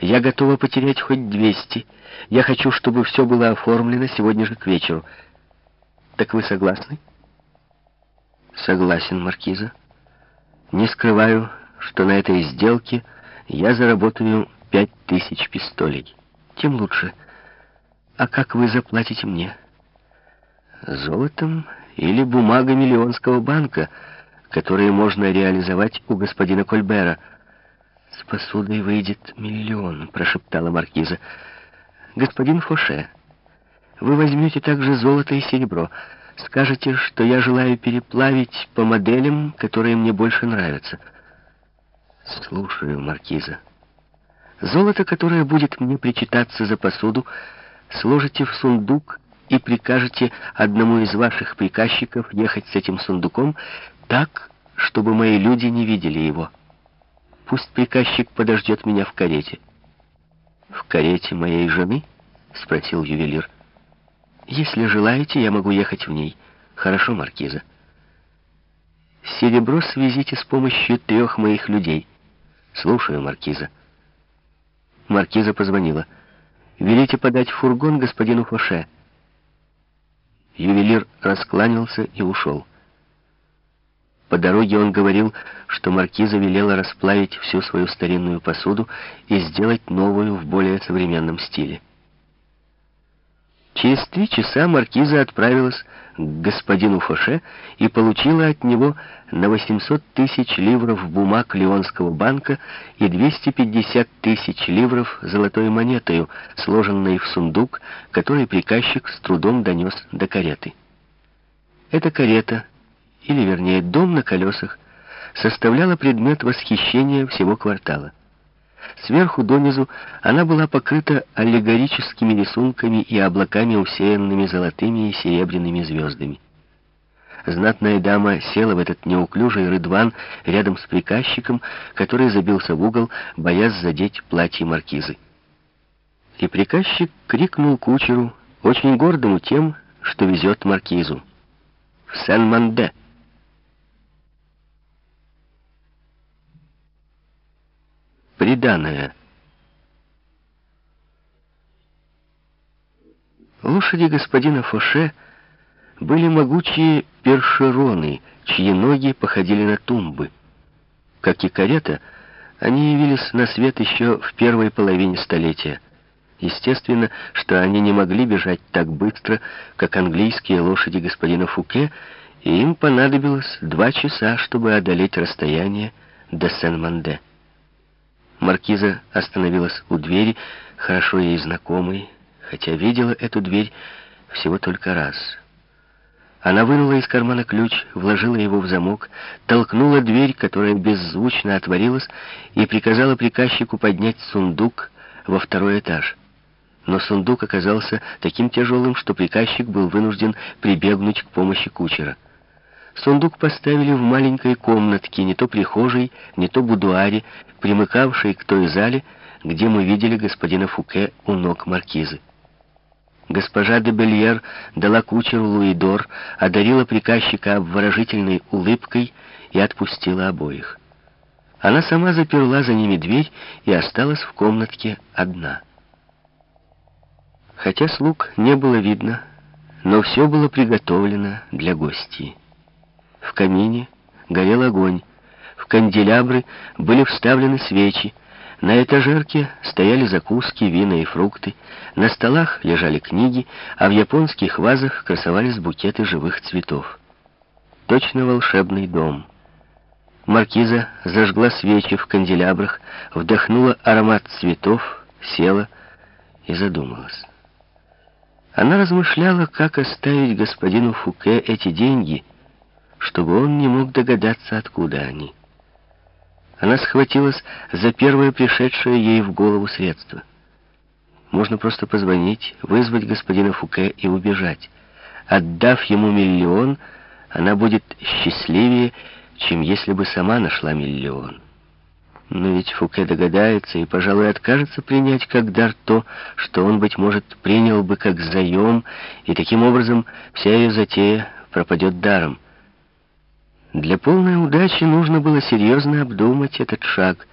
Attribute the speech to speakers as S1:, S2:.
S1: Я готова потерять хоть 200. Я хочу, чтобы все было оформлено сегодня же к вечеру. Так вы согласны? Согласен, Маркиза. Не скрываю, что на этой сделке я заработаю пять тысяч пистолей. Тем лучше. А как вы заплатите мне? Золотом или бумагами Леонского банка, которые можно реализовать у господина Кольбера. «С посудой выйдет миллион», — прошептала маркиза. «Господин Фоше, вы возьмете также золото и серебро. Скажете, что я желаю переплавить по моделям, которые мне больше нравятся». «Слушаю, маркиза. Золото, которое будет мне причитаться за посуду, сложите в сундук и прикажете одному из ваших приказчиков ехать с этим сундуком так, чтобы мои люди не видели его. Пусть приказчик подождет меня в карете». «В карете моей жены?» — спросил ювелир. «Если желаете, я могу ехать в ней. Хорошо, маркиза». «Серебро свезите с помощью трех моих людей». «Слушаю, маркиза». Маркиза позвонила. «Велите подать фургон господину Фоше». Ювелир раскланялся и ушел. По дороге он говорил, что маркиза велела расплавить всю свою старинную посуду и сделать новую в более современном стиле. Через три часа маркиза отправилась к господину Фоше и получила от него на 800 тысяч ливров бумаг Леонского банка и 250 тысяч ливров золотой монетою, сложенной в сундук, который приказчик с трудом донес до кареты. Эта карета или вернее дом на колесах, составляла предмет восхищения всего квартала. Сверху донизу она была покрыта аллегорическими рисунками и облаками, усеянными золотыми и серебряными звездами. Знатная дама села в этот неуклюжий рыдван рядом с приказчиком, который забился в угол, боясь задеть платье маркизы. И приказчик крикнул кучеру, очень гордому тем, что везет маркизу. «В Сен-Манде!» Приданное. Лошади господина Фоше были могучие першероны, чьи ноги походили на тумбы. Как и карета, они явились на свет еще в первой половине столетия. Естественно, что они не могли бежать так быстро, как английские лошади господина Фуке, и им понадобилось два часа, чтобы одолеть расстояние до Сен-Манде. Маркиза остановилась у двери, хорошо ей знакомой, хотя видела эту дверь всего только раз. Она вынула из кармана ключ, вложила его в замок, толкнула дверь, которая беззвучно отворилась, и приказала приказчику поднять сундук во второй этаж. Но сундук оказался таким тяжелым, что приказчик был вынужден прибегнуть к помощи кучера. Сундук поставили в маленькой комнатке, не то прихожей, не то будуаре, примыкавшей к той зале, где мы видели господина Фуке у ног маркизы. Госпожа де Бельер дала кучеру Луидор, одарила приказчика обворожительной улыбкой и отпустила обоих. Она сама заперла за ними дверь и осталась в комнатке одна. Хотя слуг не было видно, но все было приготовлено для гостей. В камине горел огонь, в канделябры были вставлены свечи, на этажерке стояли закуски, вина и фрукты, на столах лежали книги, а в японских вазах красовались букеты живых цветов. Точно волшебный дом. Маркиза зажгла свечи в канделябрах, вдохнула аромат цветов, села и задумалась. Она размышляла, как оставить господину Фуке эти деньги — чтобы он не мог догадаться, откуда они. Она схватилась за первое пришедшее ей в голову средство. Можно просто позвонить, вызвать господина Фуке и убежать. Отдав ему миллион, она будет счастливее, чем если бы сама нашла миллион. Но ведь Фуке догадается и, пожалуй, откажется принять как дар то, что он, быть может, принял бы как заем, и таким образом вся ее затея пропадет даром. Для полной удачи нужно было серьезно обдумать этот шаг,